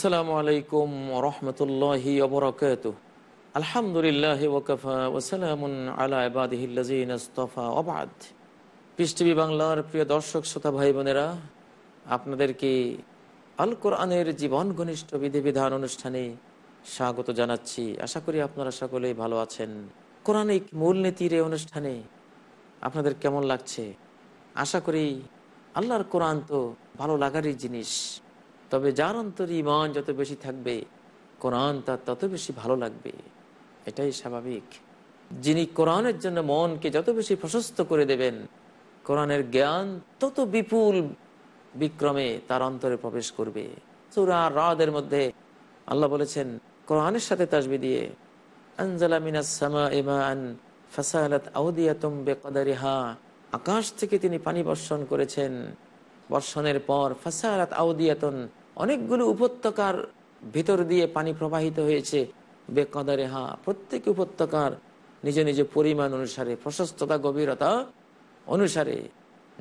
আসসালামু আলাইকুম রহমতুল্লাহি অবরাকাত আলহামদুলিল্লাহ ওকফা ওসালামুন আলা ইবাদিহিল্লাজিন আস্তফা অবাদ পৃষ্টিভি বাংলার প্রিয় দর্শক, শ্রোতা, ভাই, বোনেরা আপনাদেরকে আল কোরআনের জীবন ঘনিষ্ঠ বিধিবিধান অনুষ্ঠানে স্বাগত জানাচ্ছি? আশা করি আপনারা সকলেই ভালো আছেন। কোরআনিক মূলনীতির এই অনুষ্ঠানে আপনাদের কেমন লাগছে? আশা করি আল্লাহর কোরআন তো ভালো লাগারই জিনিস। তবে যার অন্তরে ইমান যত বেশি থাকবে, কোরআন তার তত বেশি ভালো লাগবে। এটাই স্বাভাবিক। যিনি কোরআনের জন্য মনকে যত বেশি প্রশস্ত করে দেবেন, কোরআনের জ্ঞান তত বিপুল বিক্রমে তার অন্তরে প্রবেশ করবে। সুরা রাদের মধ্যে আল্লাহ বলেছেন, কোরআনের সাথে তাজবি দিয়ে আকাশ থেকে তিনি পানি বর্ষণ করেছেন। বর্ষণের পর ফাসারাত আউদিয়াতন অনেকগুলো উপত্যকার ভিতর দিয়ে পানি প্রবাহিত হয়েছে। বেকদারে হা, প্রত্যেক উপত্যকার নিজ নিজ পরিমাণ অনুসারে, প্রশস্ততা, গভীরতা অনুসারে।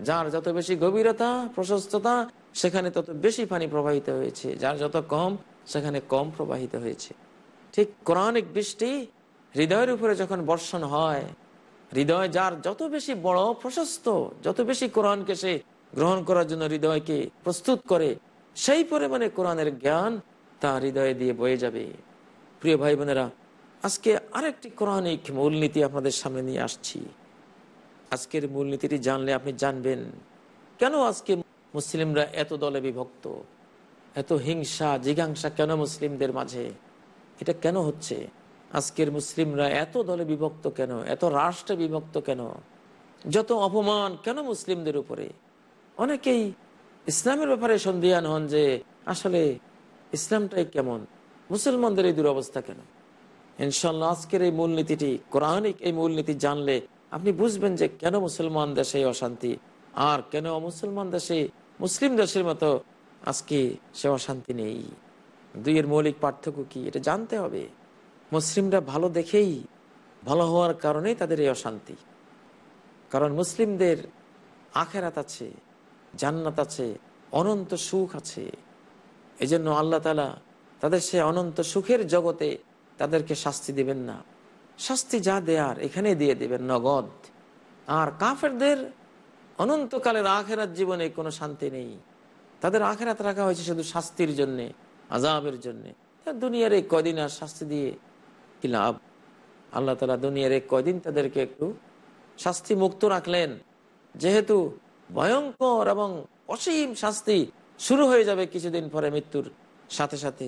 যার যত বেশি গভীরতা, প্রশস্ততা, সেখানে তত বেশি পানি প্রবাহিত হয়েছে। যার যত কম, সেখানে কম প্রবাহিত হয়েছে। ঠিক কোরআনিক বৃষ্টি হৃদয়ের উপরে যখন বর্ষণ হয়, হৃদয় যার যত বেশি বড়, প্রশস্ত, যত বেশি কোরআনকে সে গ্রহণ করার জন্য হৃদয়কে প্রস্তুত করে সেই পরিমাণে কোরআনের জ্ঞান তা হৃদয়ে দিয়ে বয়ে যাবে। প্রিয় ভাই বোনেরা আজকে আরেকটি কোরআনিক মূলনীতি আপনাদের সামনে নিয়ে আসছি। আজকের মূলনীতিটি জানলে আপনি জানবেন, কেন আজকে মুসলিমরা এত দলে বিভক্ত? এত হিংসা, জিজ্ঞাসা কেন মুসলিমদের মাঝে? এটা কেন হচ্ছে? আজকের মুসলিমরা এত দলে বিভক্ত কেন? এত রাষ্ট্রে বিভক্ত কেন? যত অপমান কেন মুসলিমদের উপরে? অনেকেই ইসলামের ব্যাপারে সন্ধিয়ান হন যে, আসলে ইসলামটাই কেমন? মুসলমানদের এই দুরবস্থা কেন? ইনশাল্লাহ আজকের এই মূলনীতিটি, কোরআনিক এই মূলনীতি জানলে আপনি বুঝবেন যে কেন মুসলমান দেশে অশান্তি, আর কেন মুসলমান দেশে মুসলিম দেশের মতো আজকে সে অশান্তি নেই। দুইয়ের মৌলিক পার্থক্য কি? এটা জানতে হবে। মুসলিমরা ভালো দেখেই, ভালো হওয়ার কারণেই তাদের এই অশান্তি। কারণ মুসলিমদের আখেরাত আছে। জান্নাত আছে, অনন্ত সুখ আছে। এই জন্য আল্লাহ তালা তাদের সে অনন্ত সুখের জগতে তাদেরকে শাস্তি দিবেন না। শাস্তি যা দেয়ার এখানে দিয়ে দিবেন, নগদ। আর কাফেরদের অনন্তকালের আখেরাত জীবনে কোনো শান্তি নেই। তাদের আখেরাত রাখা হয়েছে শুধু শাস্তির জন্যে আজাবের জন্যে। দুনিয়ার এই কদিন আর শাস্তি দিয়ে কি লাভ? আল্লাহ তালা দুনিয়ার এই কদিন তাদেরকে একটু শাস্তি মুক্ত রাখলেন। যেহেতু ভয়ঙ্কর এবং অসীম শাস্তি শুরু হয়ে যাবে কিছুদিন পরে মৃত্যুর সাথে সাথে।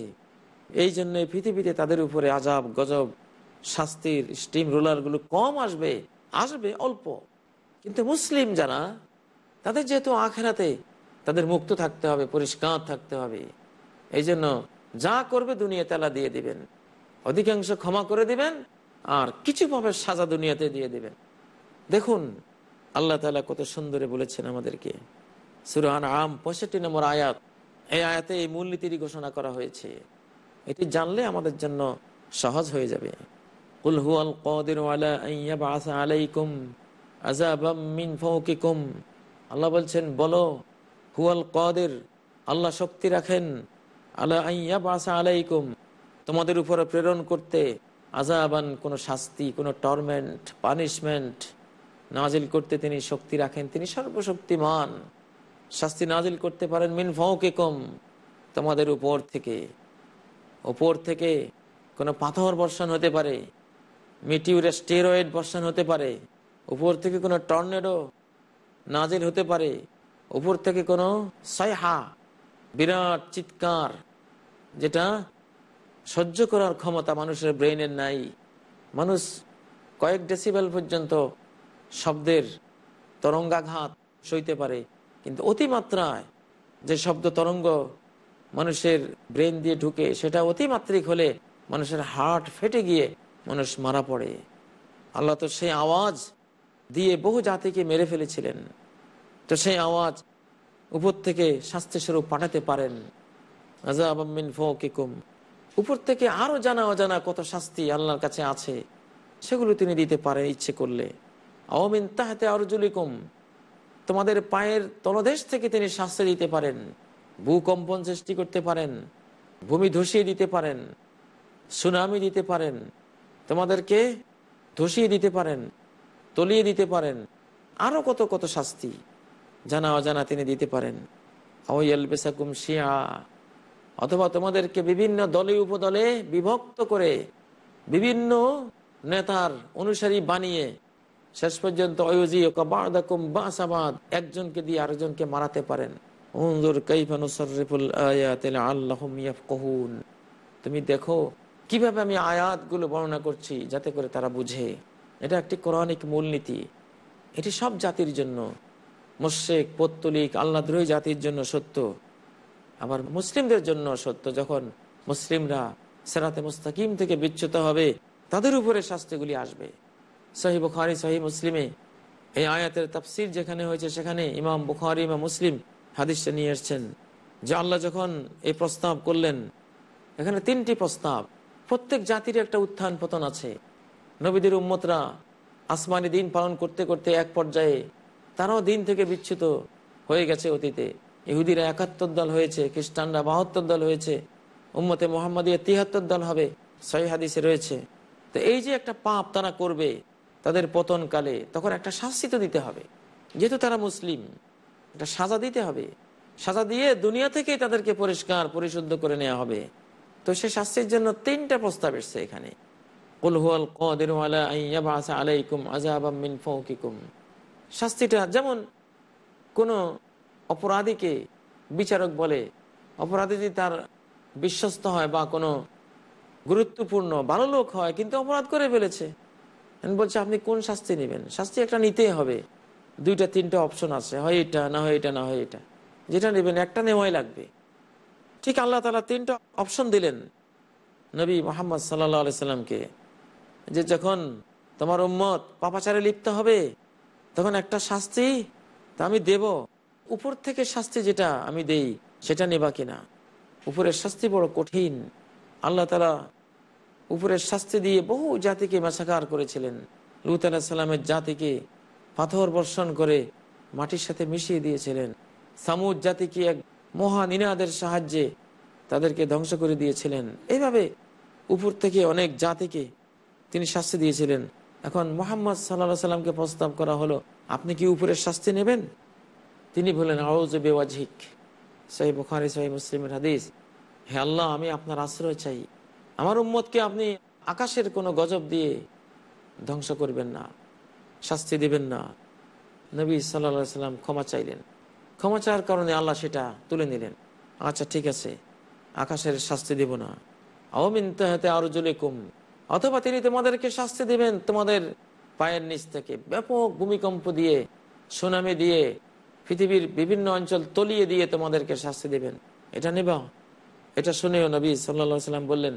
এই জন্য পৃথিবীতে তাদের উপরে আজাব, গজব, শাস্তির স্টিম রোলারগুলো কম আসবে আসবে অল্প। কিন্তু মুসলিম যারা, তাদের যেহেতু আখেরাতে তাদের মুক্ত থাকতে হবে, পরিষ্কার থাকতে হবে। এই জন্য যা করবে দুনিয়া তালা দিয়ে দিবেন। অধিকাংশ ক্ষমা করে দিবেন আর কিছু পাবে সাজা দুনিয়াতে দিয়ে দিবেন। দেখুন আল্লাহ তালা কত সুন্দরে বলেছেন আমাদেরকে। সুরহান আম পঁয়ষট্টি নম্বর আয়াত। এই আয়াতে এই মূলনীতিরই ঘোষণা করা হয়েছে। এটি জানলে আমাদের জন্য সহজ হয়ে যাবে। আল্লাহ বলছেন, বলো, হুয়াল কদের, আল্লাহ শক্তি রাখেন আল্লাহ আলাইকুম। তোমাদের উপরে প্রেরণ করতে আজাবান কোনো শাস্তি, কোনো টর্মেন্ট, পানিশমেন্ট নাজিল করতে তিনি শক্তি রাখেন, তিনি সর্বশক্তিমান। শাস্তি নাজিল করতে পারেন মিন ফৌকে কম তোমাদের উপর থেকে। উপর থেকে কোনো পাথর বর্ষণ হতে পারে মিটিউরে স্টেরয়েড বর্ষণ হতে পারে, উপর থেকে কোনো টর্নেডো নাজিল হতে পারে, উপর থেকে কোনো সয়হা বিরাট চিৎকার, যেটা সহ্য করার ক্ষমতা মানুষের ব্রেইনের নাই। মানুষ কয়েক ডেসিবেল পর্যন্ত শব্দের তরঙ্গাঘাত সইতে পারে, কিন্তু অতিমাত্রায় যে শব্দ তরঙ্গ মানুষের ব্রেন দিয়ে ঢুকে, সেটা অতিমাত্রিক হলে মানুষের হার্ট ফেটে গিয়ে মানুষ মারা পড়ে। আল্লাহ তো সেই আওয়াজ দিয়ে বহু জাতিকে মেরে ফেলেছিলেন। তো সেই আওয়াজ উপর থেকে শাস্তি স্বরূপ পাঠাতে পারেন। আজাবিন ফিকুম উপর থেকে আরও জানা অজানা কত শাস্তি আল্লাহর কাছে আছে, সেগুলো তিনি দিতে পারেন ইচ্ছে করলে। আওয়ামিন তাহাতে আরজুলিকুম, তোমাদের পায়ের তলদেশ থেকে তিনি শাস্তি দিতে পারেন, ভূকম্পন সৃষ্টি করতে পারেন, ভূমি ধসিয়ে দিতে পারেন, সুনামি দিতে পারেন, তোমাদেরকে ধসিয়ে দিতে পারেন, তলিয়ে দিতে পারেন, আরও কত কত শাস্তি জানা অজানা তিনি দিতে পারেন। শিয়া, অথবা তোমাদেরকে বিভিন্ন দলে উপদলে বিভক্ত করে বিভিন্ন নেতার অনুসারী বানিয়ে শেষ পর্যন্ত একজনকে দিয়ে আরেকজনকে মারাতে পারেন। তুমি দেখো কীভাবে আমি আয়াতগুলো বর্ণনা করছি যাতে করে তারা বুঝে। এটা একটি কোরআনিক মূলনীতি। এটি সব জাতির জন্য। মোশেক পত্তলিক আল্লাদ্রোহী জাতির জন্য সত্য। আবার মুসলিমদের জন্য সত্য। যখন মুসলিমরা সেরাতে মুস্তাকিম থেকে বিচ্যুত হবে, তাদের উপরে শাস্তিগুলি আসবে। সহি বুখারি, সহি মুসলিমে। এই আয়াতের তাফসির যেখানে হয়েছে, সেখানে ইমাম বুখারি বা মুসলিম হাদিসটা নিয়ে এসছেন যে আল্লাহ যখন এই প্রস্তাব করলেন, এখানে তিনটি প্রস্তাব। প্রত্যেক জাতির একটা উত্থান পতন আছে। নবীদের উম্মতরা আসমানি দিন পালন করতে করতে এক পর্যায়ে তারাও দিন থেকে বিচ্ছুত হয়ে গেছে অতীতে। ইহুদিরা একাত্তর দল হয়েছে, খ্রিস্টানরা বাহাত্তর দল হয়েছে, উম্মতে মোহাম্মদিয়া তিয়াত্তর দল হবে, সহি হাদিসে রয়েছে। তো এই যে একটা পাপ তারা করবে তাদের পতনকালে তখন একটা শাস্তি তো দিতে হবে। যেহেতু তারা মুসলিম, একটা সাজা দিতে হবে। সাজা দিয়ে দুনিয়া থেকেই তাদেরকে পরিষ্কার, পরিশুদ্ধ করে নেওয়া হবে। তো সে শাস্তির জন্য তিনটা প্রস্তাব এসছে এখানে। শাস্তিটা যেমন কোনো অপরাধীকে বিচারক বলে, অপরাধী যদি তার বিশ্বস্ত হয় বা কোনো গুরুত্বপূর্ণ ভালো লোক হয়, কিন্তু অপরাধ করে ফেলেছে বলছে, আপনি কোন শাস্তি নেবেন? শাস্তি একটা নিতেই হবে। দুইটা, তিনটা অপশন আছে। হয় এটা, না হয় এটা, না হয় এটা। যেটা নেবেন, একটা নেওয়াই লাগবে। ঠিক আল্লাহ তালা তিনটা অপশন দিলেন নবী মোহাম্মদ সাল্লা সাল্লামকে। যে যখন তোমার উম্মত পাপাচারে লিপ্ত হবে, তখন একটা শাস্তি তা আমি দেব। উপর থেকে শাস্তি যেটা আমি দেই, সেটা নেবা কিনা? উপরের শাস্তি বড় কঠিন। আল্লাহ তালা উপরের শাস্তি দিয়ে বহু জাতিকে মাসাকার করেছিলেন। লুত আলাহ সাল্লামের জাতিকে পাথর বর্ষণ করে মাটির সাথে মিশিয়ে দিয়েছিলেন। সামুদ জাতিকে এক মহা নিনাদের সাহায্যে তাদেরকে ধ্বংস করে দিয়েছিলেন। এইভাবে উপর থেকে অনেক জাতিকে তিনি শাস্তি দিয়েছিলেন। এখন মোহাম্মদ সাল্লা সাল্লামকে প্রস্তাব করা হলো, আপনি কি উপরের শাস্তি নেবেন? তিনি বললেন আউজ বেওয়াজিক সাহি বুখারি সাহি মুসলিমের হাদিস, হে আল্লাহ, আমি আপনার আশ্রয় চাই। আমার উম্মতকে আপনি আকাশের কোনো গজব দিয়ে ধ্বংস করবেন না, শাস্তি দিবেন না। নবী সাল্লা সাল্লাম ক্ষমা চাইলেন। ক্ষমা চাওয়ার কারণে আল্লাহ সেটা তুলে নিলেন। আচ্ছা ঠিক আছে, আকাশের শাস্তি দিব না। আওমিন তাহাতে আরও জলে কম অথবা তিনি তোমাদেরকে শাস্তি দিবেন তোমাদের পায়ের নিচ থেকে। ব্যাপক ভূমিকম্প দিয়ে, সুনামি দিয়ে, পৃথিবীর বিভিন্ন অঞ্চল তলিয়ে দিয়ে তোমাদেরকে শাস্তি দিবেন। এটা নেবা। এটা শুনেও নবী সাল্লা সাল্লাম বললেন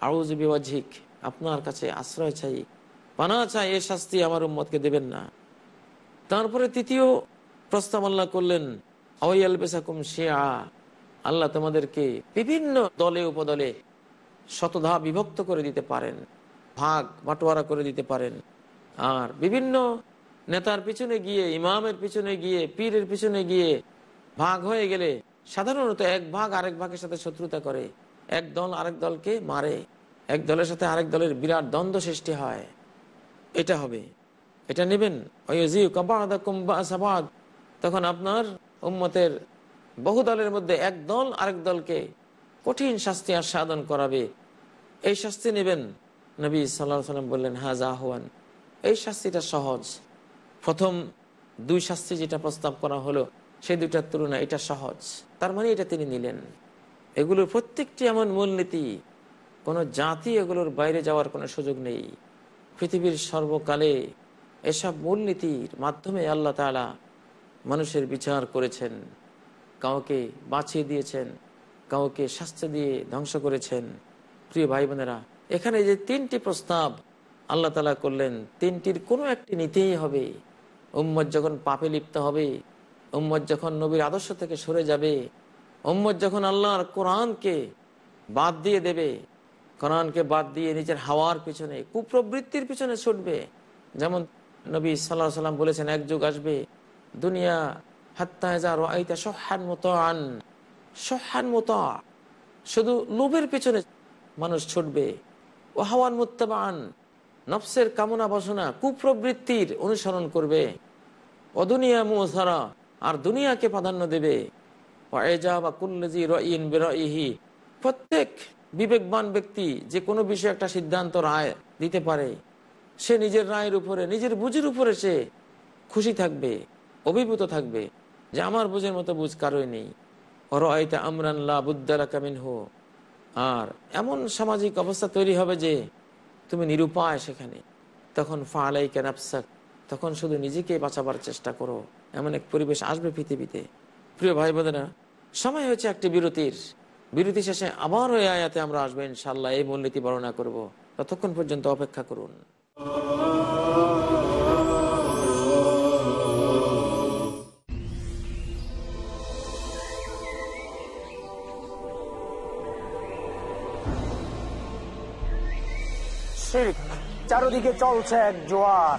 আউজিক আপনার কাছে আশ্রয় চাই। পানা চাই এ শাস্তি আমার উম্মতকে দেবেন না। তারপরে তৃতীয় প্রস্তাব আল্লাহ করলেন আল্লাহ তোমাদেরকে বিভিন্ন দলে, উপদলে শতধা বিভক্ত করে দিতে পারেন, ভাগ বাটোয়ারা করে দিতে পারেন। আর বিভিন্ন নেতার পিছনে গিয়ে, ইমামের পিছনে গিয়ে, পীরের পিছনে গিয়ে ভাগ হয়ে গেলে সাধারণত এক ভাগ আরেক ভাগের সাথে শত্রুতা করে। এক দল আরেক দলকে মারে। এক দলের সাথে আরেক দলের বিরাট দ্বন্দ্ব সৃষ্টি হয়। এটা হবে। এটা নেবেন? তখন আপনার উম্মতের বহু দলের মধ্যে এক দল আরেক দলকে কঠিন শাস্তি আস্বাদন করাবে। এই শাস্তি নেবেন? নবী সাল্লাহ সাল্লাম বললেন হাজ আহ্বান এই শাস্তিটা সহজ। প্রথম দুই শাস্তি যেটা প্রস্তাব করা হলো, সেই দুইটার তুলনায় এটা সহজ। তার মানে এটা তিনি নিলেন। এগুলোর প্রত্যেকটি এমন মূলনীতি, কোনো জাতি এগুলোর বাইরে যাওয়ার কোনো সুযোগ নেই। পৃথিবীর সর্বকালে এসব মূলনীতির মাধ্যমে আল্লাহ তালা মানুষের বিচার করেছেন, কাউকে বাঁচিয়ে দিয়েছেন, কাউকে শাস্তি দিয়ে ধ্বংস করেছেন। প্রিয় ভাই বোনেরা এখানে যে তিনটি প্রস্তাব আল্লাহ তালা করলেন, তিনটির কোনো একটি নিতেই হবে উম্মদ যখন পাপে লিপ্ত হবে উম্মদ যখন নবীর আদর্শ থেকে সরে যাবে উম্মদ যখন আল্লাহর কোরআনকে বাদ দিয়ে দেবে, কোরআনকে বাদ দিয়ে নিজের হাওয়ার পিছনে, কুপ্রবৃত্তির পিছনে ছুটবে, যেমন নবী সাল্লাহ সাল্লাম বলেছেন, এক যুগ আসবে, দুনিয়া হাত্তা সহান মতো আন সহান শুধু লোভের পিছনে মানুষ ছুটবে ও হাওয়ান মুত্তাবান নফসের কামনা বাসনা, কুপ্রবৃত্তির অনুসরণ করবে অদুনিয়া মুসারা, আর দুনিয়াকে প্রাধান্য দেবে। প্রত্যেক বিবেকবান ব্যক্তি যে কোনো বিষয়ে একটা সিদ্ধান্ত রায় দিতে পারে, সে নিজের রায়ের উপরে, নিজের বুঝের উপরে সে খুশি থাকবে, অভিভূত থাকবে যে আমার বুঝের মতো বুঝ কারোই নেই। রয়তা আমরান্লা বুদ্দারা কামিন হো আর এমন সামাজিক অবস্থা তৈরি হবে যে তুমি নিরুপায় সেখানে। তখন ফালাই কেনাপসাক তখন শুধু নিজেকে বাঁচাবার চেষ্টা করো। এমন এক পরিবেশ আসবে পৃথিবীতে। প্রিয় ভাই বোনেরা সময় হচ্ছে একটি বিরতির। বিরতি শেষে আবার ওই আয়াতে আমরা আসব ইনশাল্লাহ এই মূলনীতি বর্ণনা করব। ততক্ষণ পর্যন্ত অপেক্ষা করুন। চারদিকে চলছে এক জোয়ার।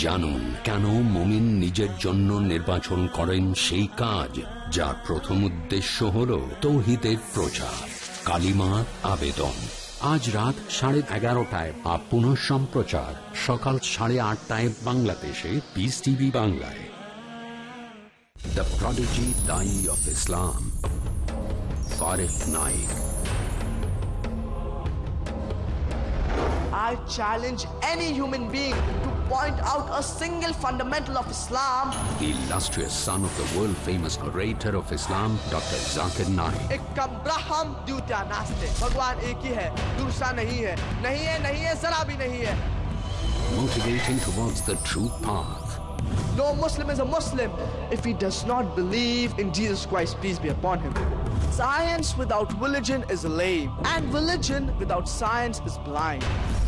জানুন কেন মমিন নিজের জন্য নির্বাচন করেন সেই কাজ যার প্রথম উদ্দেশ্য হল তৌহিদের প্রচার। কালিমার আবেদন। আজ রাত সাড়ে এগারোটায় বা পুনঃ সম্প্রচার। সকাল সাড়ে আটটায় বাংলাদেশে। পিস টিভি বাংলায়। দ্য প্রডিজি দাই of Islam Naik I challenge any human being to point out a single fundamental of Islam. The illustrious son of the world-famous orator of Islam, Dr. Zakir Naik. एक ब्रह्म द्वितीय नास्ते भगवान एक ही है दूसरा नहीं है नहीं है नहीं है जरा भी नहीं है motivating towards the true path. No Muslim is a Muslim if he does not believe in Jesus Christ, peace be upon him. Science without religion is lame, and religion without science is blind.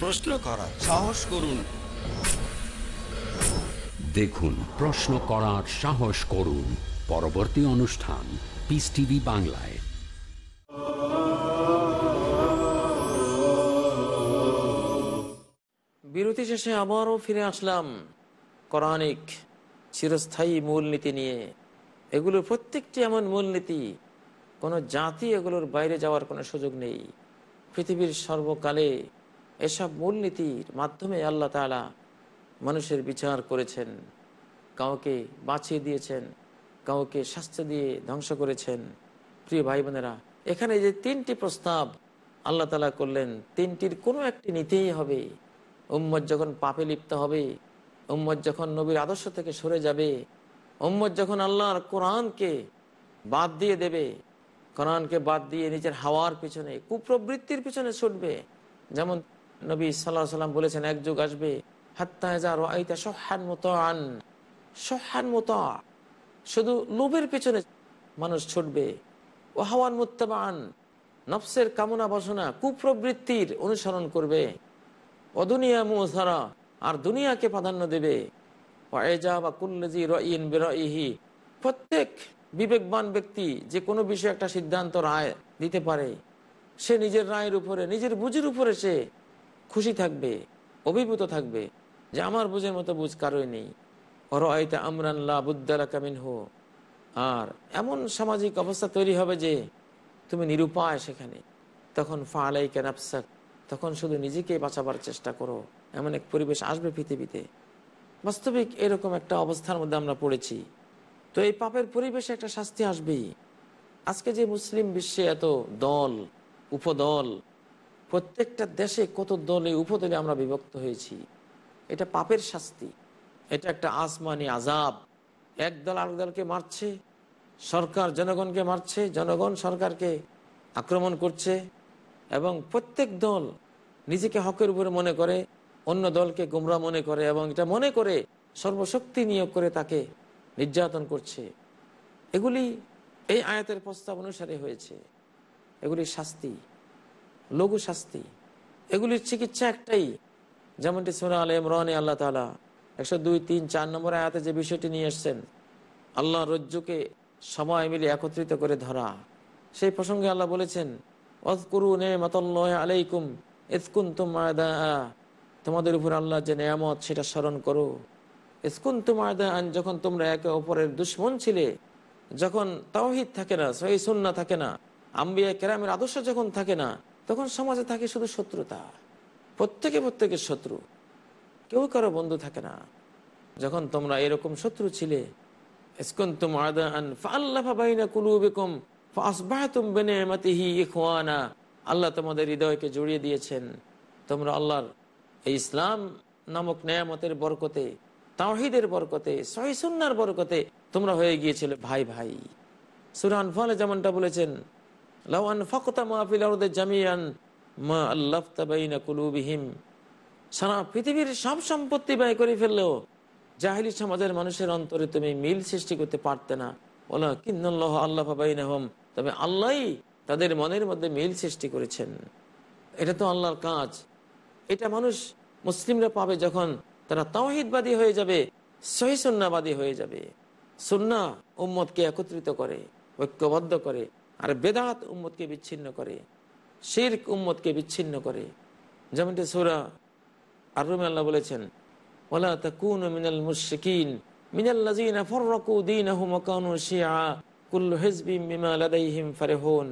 প্রশ্ন করার। সাহস করুন। দেখুন প্রশ্ন করার সাহস করুন। পরবর্তী অনুষ্ঠান পিস টিভি বাংলায়। বিরতি শেষে আবারও ফিরে আসলাম কোরআনিক চিরস্থায়ী মূলনীতি নিয়ে। এগুলোর প্রত্যেকটি এমন মূলনীতি কোনো জাতি এগুলোর বাইরে যাওয়ার কোনো সুযোগ নেই। পৃথিবীর সর্বকালে এসব মূলনীতির মাধ্যমে আল্লাহ তালা মানুষের বিচার করেছেন, কাউকে বাঁচিয়ে দিয়েছেন, কাউকে শাস্তি দিয়ে ধ্বংস করেছেন। প্রিয় ভাই বোনেরা এখানে যে তিনটি প্রস্তাব আল্লাহ তালা করলেন, তিনটির কোনো একটি নিতেই হবে, উম্মত যখন পাপে লিপ্ত হবে, উম্মত যখন নবীর আদর্শ থেকে সরে যাবে, উম্মত যখন আল্লাহর কোরআনকে বাদ দিয়ে দেবে, কোরআনকে বাদ দিয়ে নিজের হাওয়ার পিছনে, কুপ্রবৃত্তির পিছনে ছুটবে, যেমন নবী সাল্লাহ সাল্লাম বলেছেন, এক যুগ আসবে। আন শুধু লোভের পেছনে মানুষ ছুটবে। ও হাওয়ান মুত্তাবান নফসের কামনা বাসনা, কুপ্রবৃত্তির অনুসরণ করবে। অদুনিয়া মুসারা। আর দুনিয়াকে প্রাধান্য দেবে। প্রত্যেক বিবেকবান ব্যক্তি যে কোনো বিষয়ে একটা সিদ্ধান্ত রায় দিতে পারে। সে নিজের রায়ের উপরে, নিজের বুঝের উপরে সে খুশি থাকবে, অভিভূত থাকবে যে আমার বুঝের মতো বুঝ কারোই নেই। রয়তা আমরান্লা বুদ্দালা কামিন হো আর এমন সামাজিক অবস্থা তৈরি হবে যে তুমি নিরুপায় সেখানে। তখন ফালাই কেনাপসাক তখন শুধু নিজেকে বাঁচাবার চেষ্টা করো। এমন এক পরিবেশ আসবে পৃথিবীতে। বাস্তবিক এরকম একটা অবস্থার মধ্যে আমরা পড়েছি। তো এই পাপের পরিবেশে একটা শাস্তি আসবেই। আজকে যে মুসলিম বিশ্বে এত দল, উপদল প্রত্যেকটা দেশে কত দলে উপদলে আমরা বিভক্ত হয়েছি, এটা পাপের শাস্তি। এটা একটা আসমানি আজাব এক দল আরেক দলকে মারছে, সরকার জনগণকে মারছে, জনগণ সরকারকে আক্রমণ করছে এবং প্রত্যেক দল নিজেকে হকের উপরে মনে করে, অন্য দলকে গুমরা মনে করে এবং এটা মনে করে সর্বশক্তি নিয়োগ করে তাকে নির্যাতন করছে। এগুলি এই আয়াতের প্রস্তাব অনুসারে হয়েছে। এগুলি শাস্তি। লঘু শাস্তি এগুলির চিকিৎসা একটাই। যেমনটি সোনা আল ইমরানে আল্লাহ তালা একশো দুই, তিন, চার নম্বর আয়াতে যে বিষয়টি নিয়ে এসছেন, আল্লাহ রজ্জুকে সময় মিলে একত্রিত করে ধরা। সেই প্রসঙ্গে আল্লাহ বলেছেন নে আলাইকুম তোমাদের উপর আল্লাহ যে নেয়ামত, সেটা স্মরণ করো। ইসকুন তুমায়দা আন যখন তোমরা একে অপরের দুশ্মন ছিলে, যখন তাওহিদ থাকে না, সহি সুন্না থাকে না, আম্বিয়া কেরামের আদর্শ যখন থাকে না তখন সমাজে থাকে শুধু শত্রুতা। প্রত্যেকে প্রত্যেকের শত্রু। কেউ কারও বন্ধু থাকে না। যখন তোমরা এরকম শত্রু ছিলে আল্লাহ তোমাদের হৃদয়কে জড়িয়ে দিয়েছেন। তোমরা আল্লাহর এই ইসলাম নামক নেয়ামতের বরকতে তাহিদের বরকতে সহিসুন্নার বরকতে তোমরা হয়ে গিয়েছিলে। ভাই ভাই সুরান ফলে যেমনটা বলেছেন লাওয়ান ফকতা মাহফিল জামিয়ান মা আল্লাহ কুলুবিহিম। সারা পৃথিবীর সব সম্পত্তি ব্যয় করে ফেললেও জাহিলি সমাজের মানুষের অন্তরে তুমি মিল সৃষ্টি করতে পারতে না। ওলা কিন্নল্লাহ আল্লাহ বাইনাহম। তবে আল্লাহ তাদের মনের মধ্যে মিল সৃষ্টি করেছেন। এটা তো আল্লাহর কাজ। এটা মানুষ মুসলিমরা পাবে যখন তারা তাওহিদবাদী হয়ে যাবে, সহিসন্নাবাদী হয়ে যাবে। সুন্না উম্মতকে একত্রিত করে, ঐক্যবদ্ধ করে আর বেদাত উম্মতকে বিচ্ছিন্ন করে, শির্ক উম্মতকে বিচ্ছিন্ন করে। যেমনটি সুরা আর রুমে আল্লাহ বলেছেন ওলা তাকুন মিনাল মুশরিকিন, মিনাল লাযিনা ফাররাকু দীনহুম ওয়া কানু শিয়া, কুল্লু হিজবিম বিমা লাদাইহিম ফারিহুন।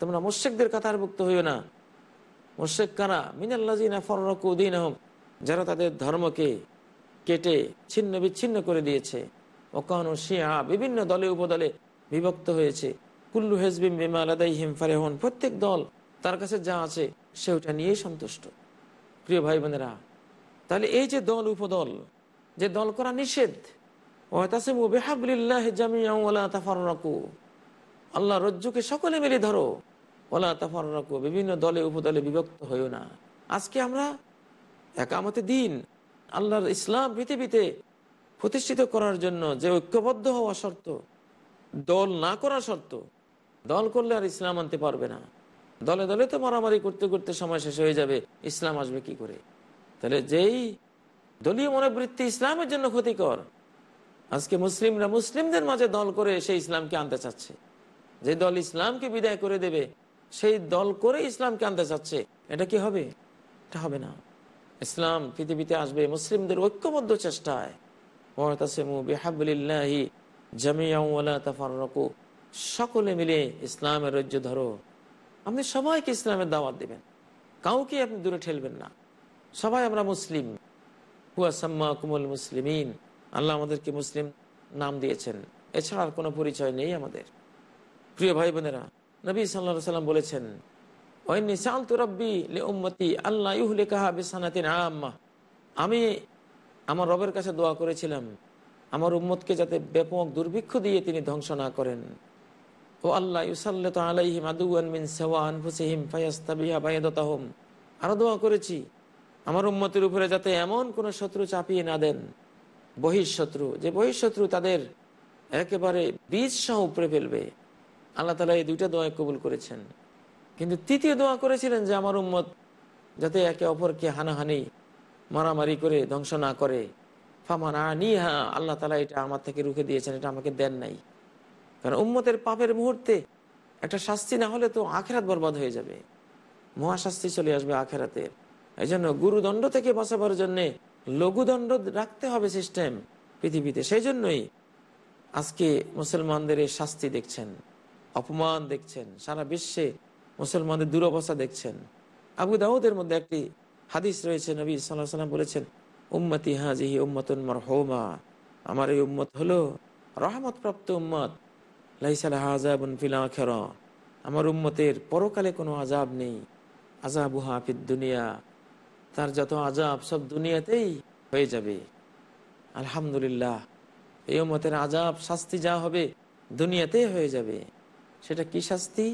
তোমরা মুশরিকদের কাতারভুক্ত হইও না। কারা? যারা তাদের ধর্মকে কেটে ছিন্ন বিচ্ছিন্ন করে দিয়েছে। বিভিন্ন দলে, উপদলে বিভক্ত হয়েছে। কুল্লু হেজবিম বিমা লাদাইহিম ফারিহুন, প্রত্যেক দল তার কাছে যা আছে সে ওটা নিয়েই সন্তুষ্ট। প্রিয় ভাই বোনেরা, তাহলে এই যে দল উপদল, যে দল করা নিষেধ আল্লাহ রজ্জুকে সকলে মিলে ধরো ওলা তাফার রাখো বিভিন্ন দলে উপদলে বিভক্ত হইও না। আজকে আমরা একামতে দিন আল্লাহর ইসলাম পৃথিবীতে প্রতিষ্ঠিত করার জন্য যে ঐক্যবদ্ধ হওয়া শর্ত, দল না করা শর্ত দল করলে আর ইসলাম আনতে পারবে না। দলে দলে তো মারামারি করতে করতে সময় শেষ হয়ে যাবে, ইসলাম আসবে কি করে? তাহলে যেই দলীয় মনোবৃত্তি ইসলামের জন্য ক্ষতিকর, আজকে মুসলিমরা মুসলিমদের মাঝে দল করে সেই ইসলামকে আনতে চাচ্ছে। যে দল ইসলামকে বিদায় করে দেবে, সেই দল করে ইসলামকে আনতে চাচ্ছে। এটা কি হবে? এটা হবে না। ইসলাম পৃথিবীতে আসবে মুসলিমদের ঐক্যবদ্ধ চেষ্টায়। সকলে মিলে ইসলামের রজ্য ধরো। আপনি সবাইকে ইসলামের দাওয়াত দেবেন। কাউকে আপনি দূরে ঠেলবেন না। সবাই আমরা মুসলিম। হুয়া সাম্মা কুমুল মুসলিমিন। আল্লাহ আমাদেরকে মুসলিম নাম দিয়েছেন। এছাড়া আর কোনো পরিচয় নেই আমাদের। প্রিয় ভাই বোনেরা নবী সাল্লা সাল্লাম বলেছেন, ওয়াইন্নি সালতু রব্বি লি উম্মতি আল্লাহ ইউহলিকাহা বিসানাতিন আম্মা। আমি আমার রবের কাছে দোয়া করেছিলাম, আমার উম্মতকে যাতে ব্যাপক দুর্ভিক্ষ দিয়ে তিনি ধ্বংস না করেন। ও আল্লাহ ইউসাল্লাত আলাইহিম আদুয়ান মিন সাওয়ান ফুসিহিম ফায়াস্তাবিহা বায়াদাতাহুম। আরও দোয়া করেছি, আমার উম্মতের উপরে যাতে এমন কোন শত্রু চাপিয়ে না দেন। বহিঃশত্রু, যে বহিঃশত্রু তাদের একেবারে বীজ সহ উপরে ফেলবে। আল্লাহ তালা এই দুইটা দোয়া কবুল করেছেন। কিন্তু তৃতীয় দোয়া করেছিলেন যে, আমার উম্মত যাতে একে অপরকে হানাহানি, মারামারি করে ধ্বংস না করে। ফামানা নিহা আল্লাহ তালা এটা আমার থেকে রুখে দিয়েছেন, এটা আমাকে দেন নাই। কারণ উম্মতের পাপের মুহূর্তে একটা শাস্তি না হলে তো আখেরাত বরবাদ হয়ে যাবে। মহাশাস্তি চলে আসবে আখেরাতের এই জন্য গুরুদণ্ড থেকে বাঁচাবার জন্য লঘুদণ্ড রাখতে হবে সিস্টেম পৃথিবীতে। সেই জন্যই আজকে মুসলমানদের এই শাস্তি দেখছেন, অপমান দেখছেন, সারা বিশ্বে মুসলমানদের দুরবস্থা দেখছেন। আবু দাউদের মধ্যে একটি হাদিস রয়েছে, নবী সাল্লাহ সাল্লাম বলেছেন, উম্মতি হাজিহি উম্মতুন মারহুমা। আমার এই উম্মত হলো রহমত প্রাপ্ত উম্মত। আমার উম্মতের পরকালে কোনো আজাব নেই। আজাবু হাফিদ দুনিয়া। তার যত আজাব সব দুনিয়াতেই হয়ে যাবে। আলহামদুলিল্লাহ, এই উম্মতের আজাব শাস্তি যা হবে দুনিয়াতেই হয়ে যাবে। সেটা কি শাস্তি?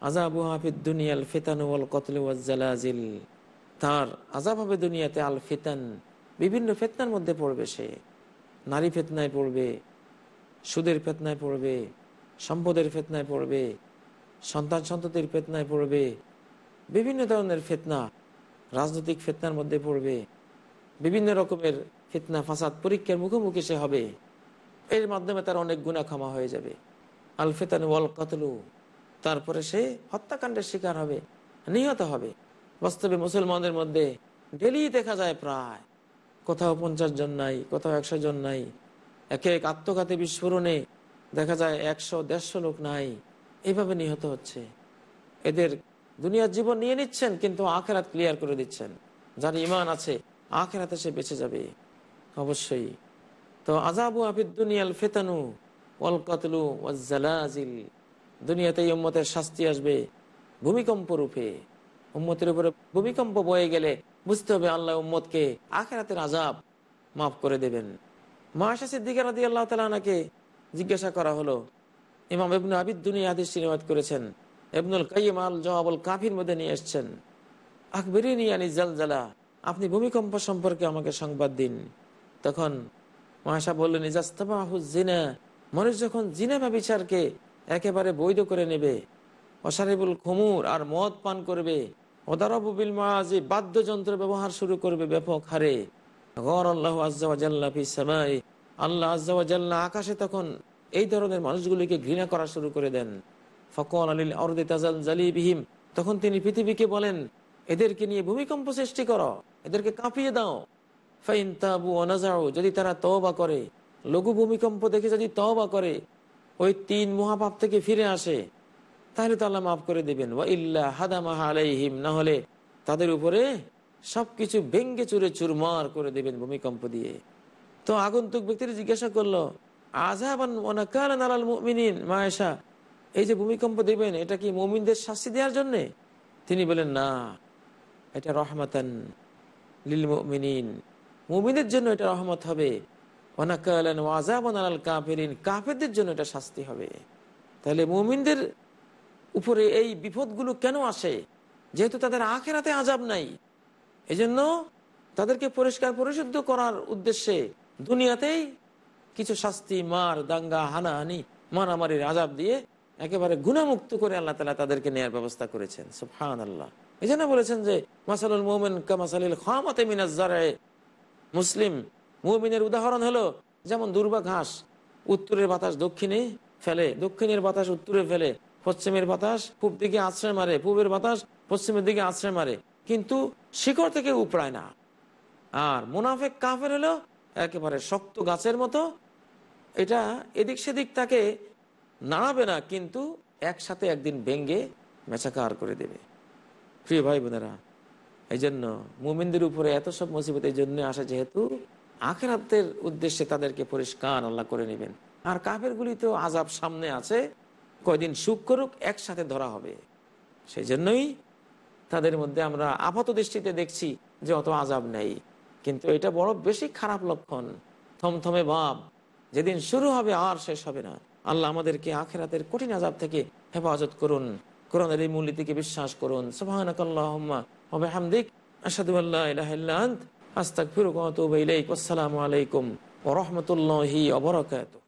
আজাবু হাফিদ দুনিয়াল ফিতান ওয়াল কতল ওয়াজ্জালাজিল। তার আজাব হবে দুনিয়াতে আল ফেতান বিভিন্ন ফেতনার মধ্যে পড়বে সে। নারী ফেতনায় পড়বে, সুদের ফেতনায় পড়বে সম্পদের ফেতনায় পড়বে, সন্তান সন্ততির ফেতনায় পড়বে, বিভিন্ন ধরনের ফেতনা, রাজনৈতিক ফেতনার মধ্যে পড়বে, বিভিন্ন রকমের ফিতনা, ফাসাদ, পরীক্ষার মুখোমুখি সে হবে। এর মাধ্যমে তার অনেক গুণা ক্ষমা হয়ে যাবে। আল ফেতান ওয়াল কতলু, তারপরে সে হত্যাকাণ্ডের শিকার হবে, নিহত হবে। বাস্তবে মুসলমানদের মধ্যে ডেলি দেখা যায় প্রায়। কোথাও পঞ্চাশ জন নাই, কোথাও একশো জন নাই। একে এক আত্মঘাতী বিস্ফোরণে দেখা যায় একশো, দেড়শো লোক নাই। এইভাবে নিহত হচ্ছে। এদের দুনিয়ার জীবন নিয়ে নিচ্ছেন, কিন্তু আখেরাত ক্লিয়ার করে দিচ্ছেন। যার ইমান আছে, আখেরাতে সে বেঁচে যাবে। অবশ্যই। তো আজাবু আফিদ দুনিয়াল ফেতানু ওয়াল কতলু ওয়াজ্জালাজিল। দুনিয়াতে উম্মতের শাস্তি আসবে ভূমিকম্প রূপে। উম্মতের উপরে ভূমিকম্প বয়ে গেলে বুঝতে হবে আল্লাহ উম্মতকে আখেরাতের আজাব মাফ করে দেবেন। মাসা সিদ্দিকা রাদি আল্লাহ তালাকে জিজ্ঞাসা করা হলো, ইমাম ইবনু আবিদ দুনিয়া হাদিস সিনেমাত করেছেন। এবনুল কাইম আল জওয়াবুল কাফির মধ্যে নিয়ে এসছেন। আকবরিনী আনি জালজালা, আপনি ভূমিকম্প সম্পর্কে আমাকে সংবাদ দিন। তখন মহাশা বললেন ইজাস্তাবাহুজিনা মানুষ যখন জিনেমা বিচারকে একেবারে বৈধ করে নেবে অসারিবুল খুমুর আর মদ পান করবে ওদারবুবিল মাজি বাদ্যযন্ত্র ব্যবহার শুরু করবে ব্যাপক হারে। গর আল্লাহ আজ্লা ফি সামাই আল্লাহ আজ্লা আকাশে তখন এই ধরনের মানুষগুলিকে ঘৃণা করা শুরু করে দেন। ফকর আলিল অর্দে তাজাল জালিবিহিম তখন তিনি পৃথিবীকে বলেন, এদেরকে নিয়ে ভূমিকম্প সৃষ্টি করো, এদেরকে কাঁপিয়ে দাও। ফাইন তাবু অনাজাও যদি তারা তওবা করে, লঘু ভূমিকম্প দেখে যদি তওবা করে, ওই তিন মহাপাপ থেকে ফিরে আসে, তাহলে তো আল্লাহ মাফ করে দেবেন। হাদামাহা আলাইহিম, না হলে তাদের উপরে সবকিছু ভেঙ্গে চুরে চুরমার করে দেবেন ভূমিকম্প দিয়ে। তো আগন্তুক ব্যক্তিরা জিজ্ঞাসা করল আজাবান ওনাকালান আলাল মুমিনিন? মায়েশা এই যে ভূমিকম্প দেবেন, এটা কি মুমিনদের শাস্তি দেওয়ার জন্য? তিনি বলেন না, এটা রহমাতান লিল মুমিনিন। মুমিনের জন্য এটা রহমত হবে। ওনাকালান ওয়াজাবান আলাল কাফিরিন, কাফেরদের জন্য এটা শাস্তি হবে। তাহলে মুমিনদের উপরে এই বিপদগুলো কেন আসে? যেহেতু তাদের আখেরাতে আজাব নাই। এজন্য তাদেরকে পরিষ্কার পরিশুদ্ধ করার উদ্দেশ্যে দুনিয়াতেই কিছু শাস্তি, মার, দাঙ্গা, হানাহানি, মারামারির আজাব দিয়ে একেবারে গুণামুক্ত করে আল্লাহ তালা তাদেরকে নেয়ার ব্যবস্থা করেছেন। সুফহান আল্লাহ এই জন্য বলেছেন যে, মাসালুল মোমেন কামাসালিল খামাতে মিনাজারে মুসলিম মুমিনের উদাহরণ হলো, যেমন দুর্বা ঘাস উত্তরের বাতাস দক্ষিণে ফেলে, দক্ষিণের বাতাস উত্তরে ফেলে, পশ্চিমের বাতাস পূব দিকে আশ্রয় মারে, পূবের বাতাস পশ্চিমের দিকে আশ্রয় মারে, কিন্তু শিকড় থেকে উপড়ায় না। আর মুনাফেক কাফের হলো একেবারে শক্ত গাছের মতো। এটা এদিক সেদিক তাকে নাড়াবে না, কিন্তু একসাথে একদিন ভেঙ্গে মেচাকার করে দেবে। প্রিয় ভাই বোনেরা এই জন্য মুমিনদের উপরে এত সব মুসিবত এই জন্য আসে যেহেতু আখেরাতের উদ্দেশ্যে তাদেরকে পরিষ্কার আল্লাহ করে নেবেন। আর কাফেরগুলি তো আজাব সামনে আছে, কয়দিন সুখ করুক, একসাথে ধরা হবে। সেই জন্যই তাদের মধ্যে আমরা আপাত দৃষ্টিতে দেখছি যে অত আজাব নেই। কিন্তু এটা বড় বেশি খারাপ লক্ষণ। থমথমে ভাব, যেদিন শুরু হবে আর শেষ হবে না। আল্লাহ আমাদেরকে আখেরাতের কঠিন আজাব থেকে হেফাজত করুন। কোরআনের এই মূলনীতিকে বিশ্বাস করুন। আন্ত, আস্তাগফিরুকা ওয়া আতুবু আসসালামু আলাইকুম ও রাহমাতুল্লাহি ওয়া